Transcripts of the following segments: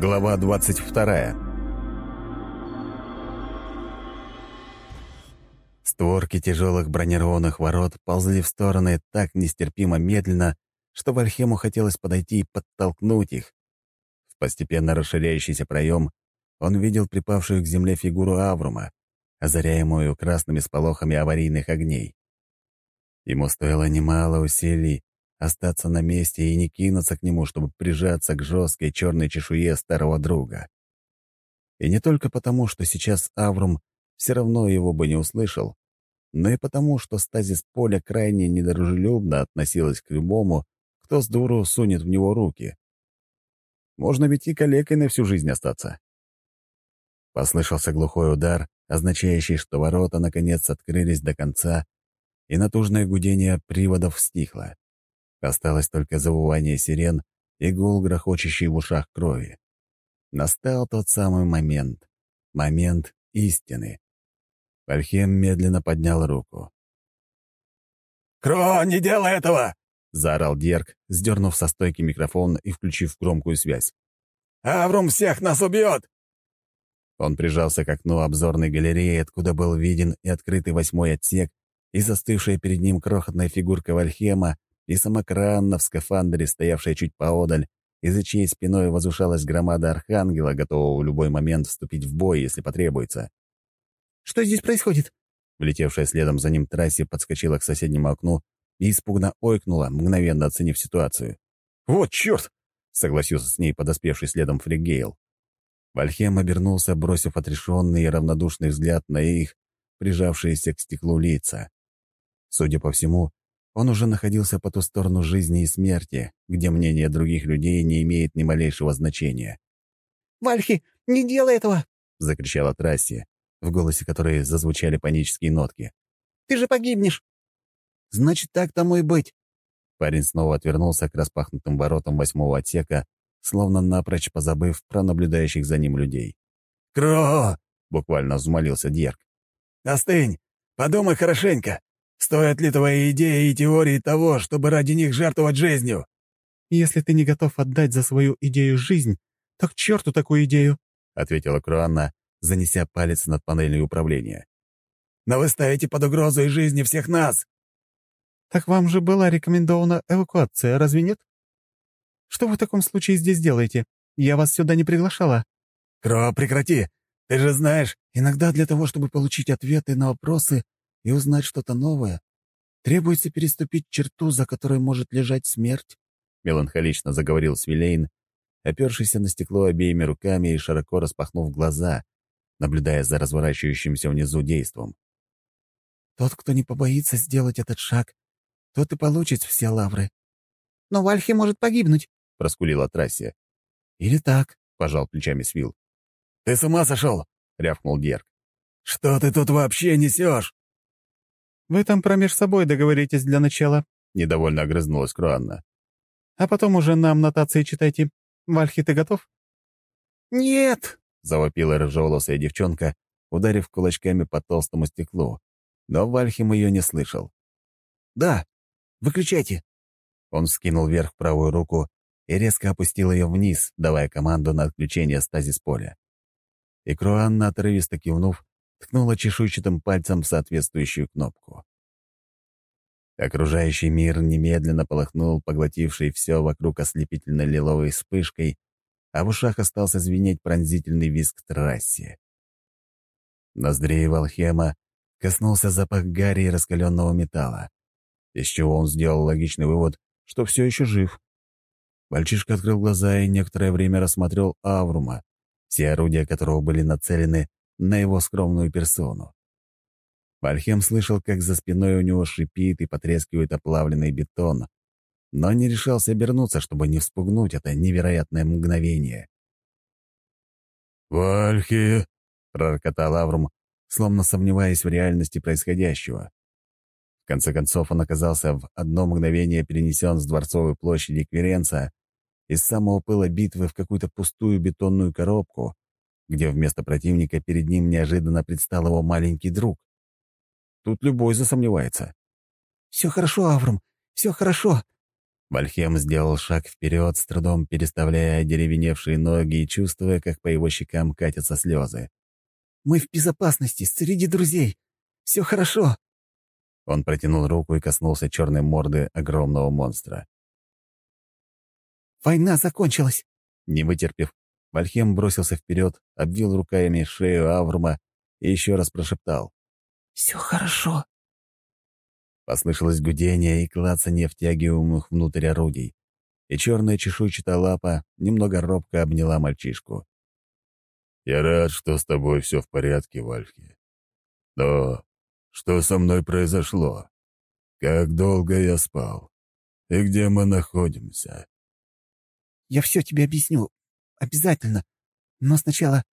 Глава 22 Створки тяжелых бронированных ворот ползли в стороны так нестерпимо медленно, что Вальхему хотелось подойти и подтолкнуть их. В постепенно расширяющийся проем он видел припавшую к земле фигуру Аврума, озаряемую красными сполохами аварийных огней. Ему стоило немало усилий остаться на месте и не кинуться к нему, чтобы прижаться к жесткой черной чешуе старого друга. И не только потому, что сейчас Аврум все равно его бы не услышал, но и потому, что стазис поля крайне недружелюбно относилась к любому, кто с дуру сунет в него руки. Можно ведь и калекой на всю жизнь остаться. Послышался глухой удар, означающий, что ворота наконец открылись до конца, и натужное гудение приводов стихло. Осталось только завывание сирен и гул, грохочущий в ушах крови. Настал тот самый момент. Момент истины. Вальхем медленно поднял руку. «Кро, не делай этого!» — заорал Дерг, сдернув со стойки микрофон и включив громкую связь. «Аврум всех нас убьет!» Он прижался к окну обзорной галереи, откуда был виден и открытый восьмой отсек, и застывшая перед ним крохотная фигурка Вальхема, и самокранна в скафандре, стоявшая чуть поодаль, и за чьей спиной возвышалась громада Архангела, готового в любой момент вступить в бой, если потребуется. «Что здесь происходит?» Влетевшая следом за ним трассе подскочила к соседнему окну и испугно ойкнула, мгновенно оценив ситуацию. «Вот черт!» — согласился с ней подоспевший следом Фригейл. Вальхем обернулся, бросив отрешенный и равнодушный взгляд на их, прижавшиеся к стеклу лица. Судя по всему, он уже находился по ту сторону жизни и смерти, где мнение других людей не имеет ни малейшего значения. «Вальхи, не делай этого!» — закричала Трасси, в голосе которой зазвучали панические нотки. «Ты же погибнешь!» «Значит, так тому и быть!» Парень снова отвернулся к распахнутым воротам восьмого отсека, словно напрочь позабыв про наблюдающих за ним людей. «Кро!» — буквально взмолился Дьерк. «Остынь! Подумай хорошенько! Стоят ли твои идеи и теории того, чтобы ради них жертвовать жизнью?» «Если ты не готов отдать за свою идею жизнь, то к черту такую идею», — ответила Круанна, занеся палец над панелью управления. «Но вы ставите под угрозу и жизни всех нас!» «Так вам же была рекомендована эвакуация, разве нет? Что вы в таком случае здесь делаете? Я вас сюда не приглашала». «Кро, прекрати! Ты же знаешь, иногда для того, чтобы получить ответы на вопросы, и узнать что-то новое, требуется переступить черту, за которой может лежать смерть», — меланхолично заговорил Свилейн, опершийся на стекло обеими руками и широко распахнув глаза, наблюдая за разворачивающимся внизу действом. «Тот, кто не побоится сделать этот шаг, тот и получит все лавры». «Но Вальхи может погибнуть», — проскулила Трассия. «Или так», — пожал плечами Свил. «Ты с ума сошел?» — рявкнул Дерг. «Что ты тут вообще несешь?» «Вы там промеж собой договоритесь для начала», — недовольно огрызнулась Круанна. «А потом уже нам нотации читайте. Вальхи, ты готов?» «Нет!» — завопила рыжеволосая девчонка, ударив кулачками по толстому стеклу. Но Вальхим ее не слышал. «Да, выключайте!» Он скинул вверх правую руку и резко опустил ее вниз, давая команду на отключение стазис поля. И Круанна, отрывисто кивнув, ткнула чешуйчатым пальцем в соответствующую кнопку. Окружающий мир немедленно полыхнул, поглотивший все вокруг ослепительно-лиловой вспышкой, а в ушах остался звенеть пронзительный визг трассе. Ноздрей Валхема коснулся запах гари и раскаленного металла, из чего он сделал логичный вывод, что все еще жив. Мальчишка открыл глаза и некоторое время рассмотрел Аврума, все орудия которого были нацелены на его скромную персону. Вальхем слышал, как за спиной у него шипит и потрескивает оплавленный бетон, но не решался обернуться, чтобы не вспугнуть это невероятное мгновение. «Вальхи!» — пророкотал Аврум, словно сомневаясь в реальности происходящего. В конце концов, он оказался в одно мгновение перенесен с Дворцовой площади Кверенца из самого пыла битвы в какую-то пустую бетонную коробку, где вместо противника перед ним неожиданно предстал его маленький друг. Тут любой засомневается. «Все хорошо, Авром, все хорошо!» Вальхем сделал шаг вперед, с трудом переставляя деревеневшие ноги и чувствуя, как по его щекам катятся слезы. «Мы в безопасности, среди друзей. Все хорошо». Он протянул руку и коснулся черной морды огромного монстра. «Война закончилась!» Не вытерпев, Вальхем бросился вперед, обвил руками шею Аврума и еще раз прошептал. «Все хорошо». Послышалось гудение и клацанье втягиваемых внутрь орудий, и черная чешуйчатая лапа немного робко обняла мальчишку. «Я рад, что с тобой все в порядке, Вальхи. Но что со мной произошло? Как долго я спал? И где мы находимся?» «Я все тебе объясню. Обязательно. Но сначала...»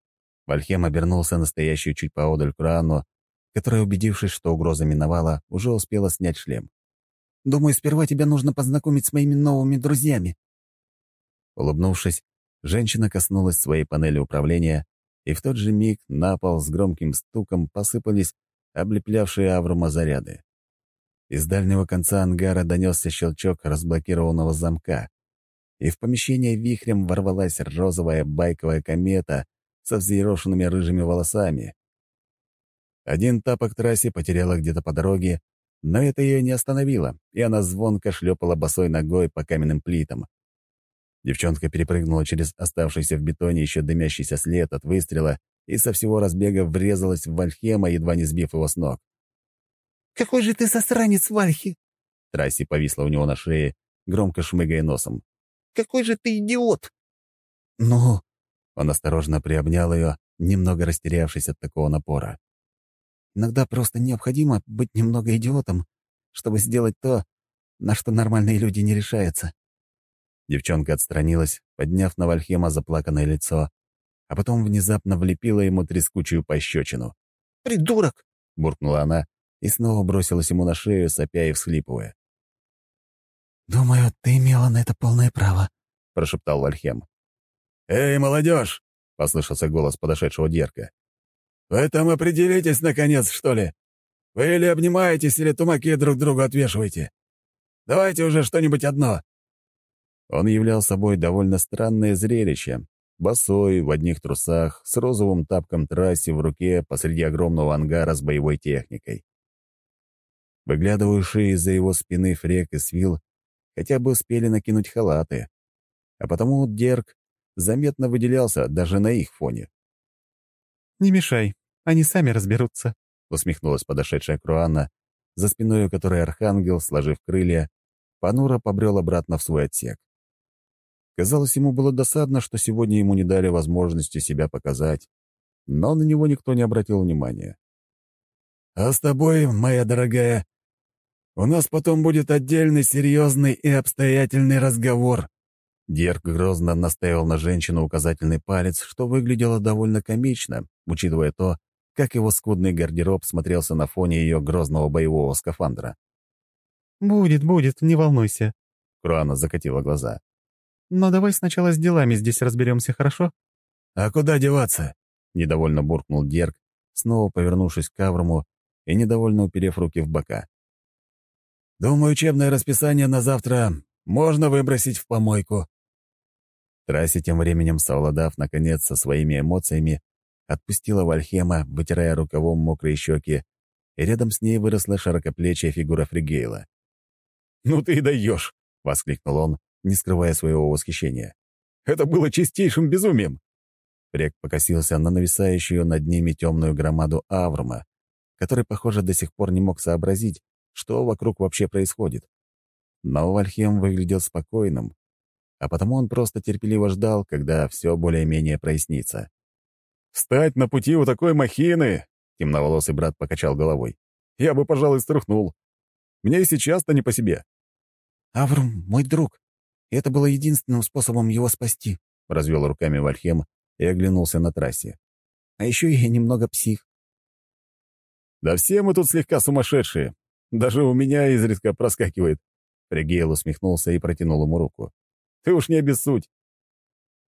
Вальхем обернулся настоящую чуть поодаль Курану, которая, убедившись, что угроза миновала, уже успела снять шлем. «Думаю, сперва тебя нужно познакомить с моими новыми друзьями». Улыбнувшись, женщина коснулась своей панели управления, и в тот же миг на пол с громким стуком посыпались облеплявшие Аврума заряды. Из дальнего конца ангара донесся щелчок разблокированного замка, и в помещение вихрем ворвалась розовая байковая комета со взъерошенными рыжими волосами, один тапок трассе потеряла где-то по дороге, но это ее не остановило, и она звонко шлепала босой ногой по каменным плитам. Девчонка перепрыгнула через оставшийся в бетоне еще дымящийся след от выстрела и со всего разбега врезалась в Вальхема, едва не сбив его с ног. «Какой же ты засранец, Вальхи!» Трасси повисла у него на шее, громко шмыгая носом. «Какой же ты идиот!» «Ну...» Он осторожно приобнял ее, немного растерявшись от такого напора. Иногда просто необходимо быть немного идиотом, чтобы сделать то, на что нормальные люди не решаются». Девчонка отстранилась, подняв на Вальхема заплаканное лицо, а потом внезапно влепила ему трескучую пощечину. «Придурок!» — буркнула она и снова бросилась ему на шею, сопя и всхлипывая. «Думаю, ты имела на это полное право», — прошептал Вальхем. «Эй, молодежь!» — послышался голос подошедшего Дерка. Вы там определитесь, наконец, что ли? Вы или обнимаетесь, или тумаки друг другу отвешиваете. Давайте уже что-нибудь одно». Он являл собой довольно странное зрелище. Босой, в одних трусах, с розовым тапком трассе в руке посреди огромного ангара с боевой техникой. Выглядывающие из-за его спины Фрек и Свил хотя бы успели накинуть халаты, а потому Дерг заметно выделялся даже на их фоне. «Не мешай, они сами разберутся», — усмехнулась подошедшая Круанна, за спиной у которой архангел, сложив крылья, понуро побрел обратно в свой отсек. Казалось, ему было досадно, что сегодня ему не дали возможности себя показать, но на него никто не обратил внимания. «А с тобой, моя дорогая, у нас потом будет отдельный серьезный и обстоятельный разговор», Дерг грозно наставил на женщину указательный палец, что выглядело довольно комично, учитывая то, как его скудный гардероб смотрелся на фоне ее грозного боевого скафандра. «Будет, будет, не волнуйся», — Круана закатила глаза. «Но давай сначала с делами здесь разберемся, хорошо?» «А куда деваться?» — недовольно буркнул Дерг, снова повернувшись к Аврому и недовольно уперев руки в бока. «Думаю, учебное расписание на завтра можно выбросить в помойку». Трасси тем временем, совладав, наконец, со своими эмоциями, отпустила Вальхема, вытирая рукавом мокрые щеки, и рядом с ней выросла широкоплечья фигура Фригейла. «Ну ты и даешь!» — воскликнул он, не скрывая своего восхищения. «Это было чистейшим безумием!» Фрек покосился на нависающую над ними темную громаду Аврума, который, похоже, до сих пор не мог сообразить, что вокруг вообще происходит. Но Вальхем выглядел спокойным, а потому он просто терпеливо ждал, когда все более-менее прояснится. «Встать на пути у такой махины!» — темноволосый брат покачал головой. «Я бы, пожалуй, струхнул. Мне и сейчас-то не по себе». «Аврум — мой друг, это было единственным способом его спасти», — развел руками Вальхем и оглянулся на трассе. «А еще я немного псих». «Да все мы тут слегка сумасшедшие. Даже у меня изредка проскакивает». Пригейл усмехнулся и протянул ему руку. Ты уж не обессудь».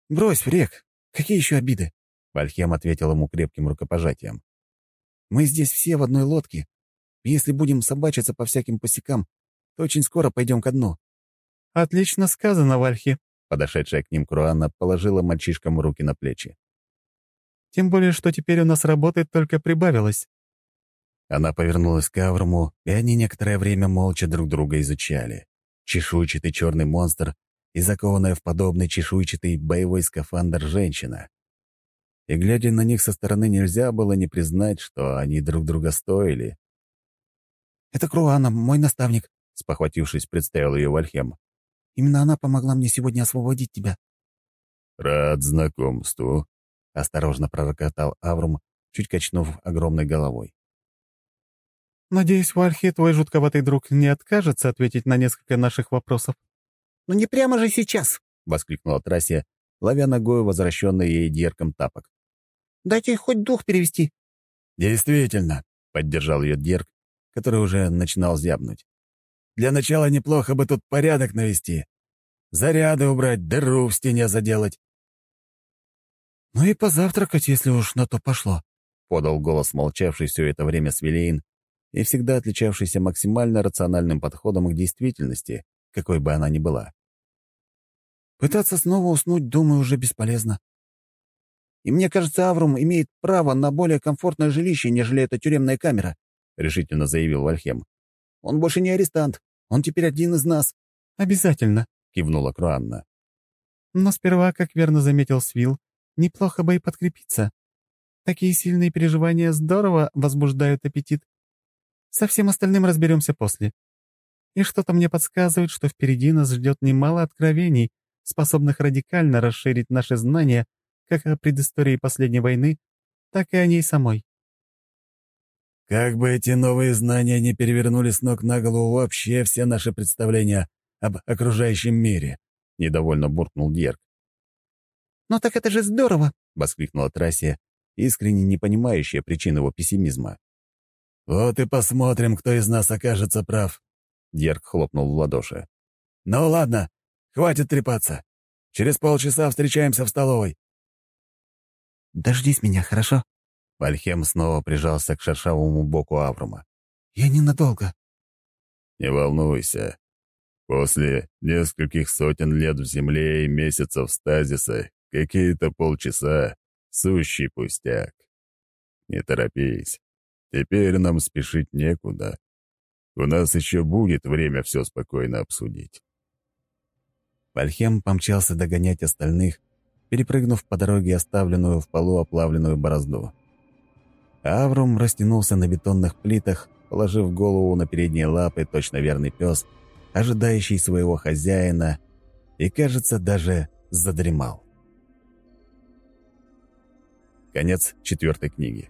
«Брось, Фрек, какие еще обиды?» Вальхем ответил ему крепким рукопожатием. «Мы здесь все в одной лодке. если будем собачиться по всяким пустякам, то очень скоро пойдем ко дну. «Отлично сказано, Вальхи», — подошедшая к ним Круанна положила мальчишкам руки на плечи. «Тем более, что теперь у нас работы только прибавилось». Она повернулась к Аврому, и они некоторое время молча друг друга изучали. Чешуйчатый черный монстр и закованная в подобный чешуйчатый боевой скафандр женщина. И, глядя на них со стороны, нельзя было не признать, что они друг друга стоили. «Это Круана, мой наставник», — спохватившись, представил ее Вальхем. «Именно она помогла мне сегодня освободить тебя». «Рад знакомству», — осторожно пророкотал Аврум, чуть качнув огромной головой. «Надеюсь, Вальхи, твой жутковатый друг, не откажется ответить на несколько наших вопросов». «Но не прямо же сейчас!» — воскликнула Трасия, ловя ногой возвращенный ей дерком тапок. «Дайте хоть дух перевести». «Действительно», — поддержал ее Дерк, который уже начинал зябнуть. «Для начала неплохо бы тут порядок навести. Заряды убрать, дыру в стене заделать». «Ну и позавтракать, если уж на то пошло», — подал голос молчавший все это время Свилейн и всегда отличавшийся максимально рациональным подходом к действительности, какой бы она ни была. Пытаться снова уснуть, думаю, уже бесполезно. И мне кажется, Аврум имеет право на более комфортное жилище, нежели эта тюремная камера», — решительно заявил Вальхем. «Он больше не арестант. Он теперь один из нас». «Обязательно», — кивнула Круанна. «Но сперва, как верно заметил Свил, неплохо бы и подкрепиться. Такие сильные переживания здорово возбуждают аппетит. Со всем остальным разберемся после. И что-то мне подсказывает, что впереди нас ждет немало откровений, способных радикально расширить наши знания как о предыстории последней войны, так и о ней самой. Как бы эти новые знания не перевернули с ног на голову вообще все наши представления об окружающем мире, — недовольно буркнул Дьерк. «Ну так это же здорово!» — воскликнула Трассия, искренне не понимающая причин его пессимизма. «Вот и посмотрим, кто из нас окажется прав», — Дерг хлопнул в ладоши. «Ну ладно, хватит трепаться. Через полчаса встречаемся в столовой». «Дождись меня, хорошо?» Вальхем снова прижался к шершавому боку Аврума. «Я ненадолго». «Не волнуйся. После нескольких сотен лет в земле и месяцев стазиса какие-то полчаса — сущий пустяк. Не торопись. Теперь нам спешить некуда. У нас еще будет время все спокойно обсудить. Вальхем помчался догонять остальных, перепрыгнув по дороге оставленную в полу оплавленную борозду. Аврум растянулся на бетонных плитах, положив голову на передние лапы, точно верный пес, ожидающий своего хозяина, и, кажется, даже задремал. Конец четвертой книги.